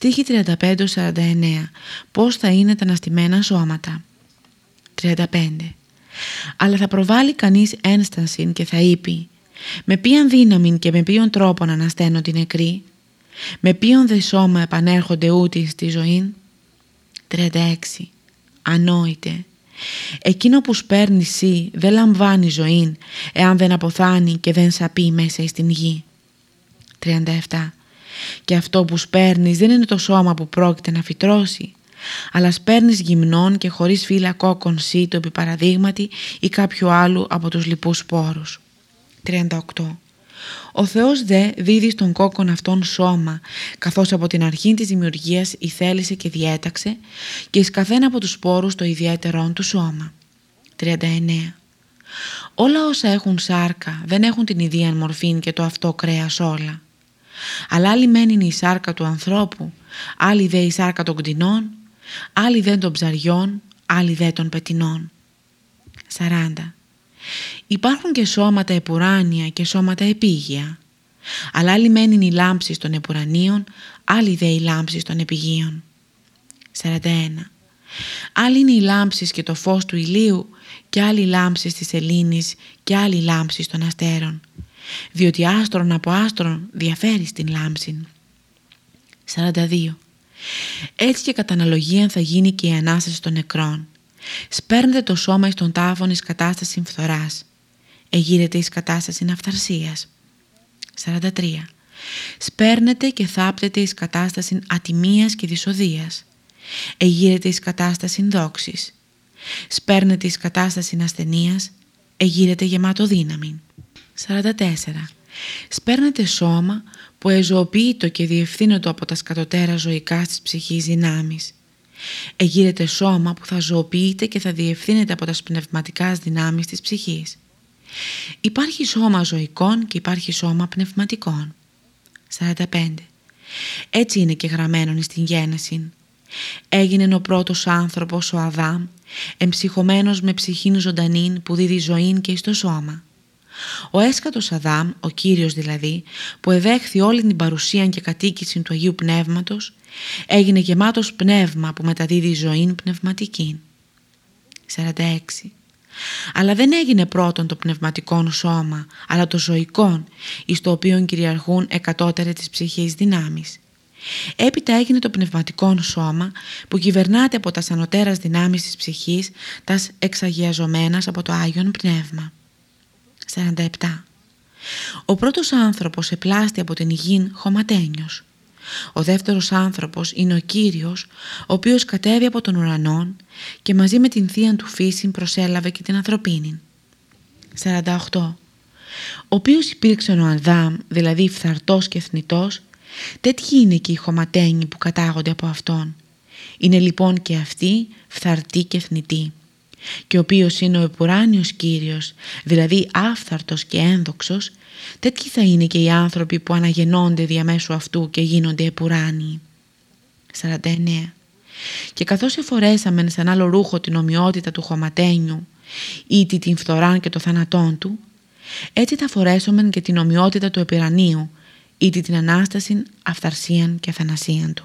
Στίχη 35-49 Πώς θα είναι τα αναστημένα σώματα; 35 Αλλά θα προβάλλει κανείς ένσταση και θα είπε Με ποιαν δύναμη και με ποιον τρόπο να ανασταίνω την νεκρή; Με ποιον δε σώμα επανέρχονται ούτι στη ζωή 36 Ανόητε Εκείνο που σπέρνει εσύ δεν λαμβάνει ζωή εάν δεν αποθάνει και δεν σαπεί μέσα στην γη. 37. Και αυτό που σπέρνεις δεν είναι το σώμα που πρόκειται να φυτρώσει, αλλά σπέρνεις γυμνών και χωρίς φύλλα κόκκον σύτο επί παραδείγματι ή κάποιο άλλου από τους λοιπούς σπόρους. 38. Ο Θεός δε δίδει στον κόκκον αυτόν σώμα, καθώς από την αρχή της δημιουργίας η θέλησε και διέταξε και εις καθένα από τους σπόρους το ιδιαίτερόν του σώμα. 39. Όλα όσα έχουν σάρκα δεν έχουν την ίδια μορφή και το αυτό κρέας όλα. Αλλά άλλη μένει η σάρκα του ανθρώπου, άλλη δε η σάρκα των κτηνών, άλλη δε των ψαριών, άλλη δε των πετινών. 40. Υπάρχουν και σώματα επουράνια και σώματα επίγεια. Αλλά άλλη μένει η λάμψη των επουρανίων, άλλη δε η λάμψη των επιγείων. 41. Άλλη είναι η λάμψη και το φως του ηλίου και άλλη λάμψη της σελήνης και άλλη λάμψη των αστέρων. Διότι άστρον από άστρον διαφέρει στην λάμψη. 42. Έτσι και κατά αναλογία θα γίνει και η Ανάσταση των νεκρών. Σπέρνετε το σώμα εις τον τάφον εις κατάσταση φθοράς. Εγείρεται εις κατάσταση αυθαρσίας. 43. Σπέρνετε και θάπτετε εις κατάσταση ατιμίας και δυσοδείας. Εγείρεται εις κατάσταση δόξης. Σπέρνετε εις κατάσταση ασθενείας. Εγείρεται γεμάτο δύναμη. 44. Σπέρνετε σώμα που εζωοποιείτο και διευθύνωτο από τα σκατωτέρα ζωικά της ψυχής δυνάμεις Εγείρεται σώμα που θα ζωοποιείται και θα διευθύνεται από τα πνευματικά δυνάμεις της ψυχής. Υπάρχει σώμα ζωικών και υπάρχει σώμα πνευματικών. 45. Έτσι είναι και γραμμένο στην γέννηση. Έγινε ο πρώτος άνθρωπος ο Αδάμ, εμψυχωμένος με ψυχήν ζωντανή που δίδει ζωή και στο σώμα. Ο έσκατος Αδάμ, ο Κύριος δηλαδή, που εδέχθη όλη την παρουσία και κατοίκηση του Αγίου Πνεύματος, έγινε γεμάτος πνεύμα που μεταδίδει ζωή πνευματική. 46. Αλλά δεν έγινε πρώτον το πνευματικό σώμα, αλλά το ζωικό, εις το οποίο κυριαρχούν εκατότερε της ψυχής δυνάμεις. Έπειτα έγινε το πνευματικό σώμα που κυβερνάται από τας σανωτέρας δυνάμεις της ψυχής, τας εξαγιαζομένας από το Άγιον Πνεύμα. 47. Ο πρώτος άνθρωπος επλάστη από την υγιήν χωματένιος. Ο δεύτερος άνθρωπος είναι ο Κύριος, ο οποίος κατέβει από τον ουρανό και μαζί με την θεία του φύση προσέλαβε και την ανθρωπίνη. 48. Ο οποίος υπήρξε ο Αδάμ, δηλαδή φθαρτός και θνητός, τέτοιοι είναι και οι χωματένοι που κατάγονται από αυτόν. Είναι λοιπόν και αυτοί φθαρτοί και θνητοί και ο οποίος είναι ο επουράνιος Κύριος, δηλαδή άφθαρτος και ένδοξος, τέτοιοι θα είναι και οι άνθρωποι που αναγεννώνται διαμέσου αυτού και γίνονται επουράνιοι. 49. Και καθώς εφορέσαμε σαν άλλο ρούχο την ομοιότητα του χωματένιου, ή την φθοράν και το θανατόν του, έτσι θα φορέσουμε και την ομοιότητα του επουρανίου, ή την Ανάσταση, Αυθαρσίαν και Αθανασίαν του.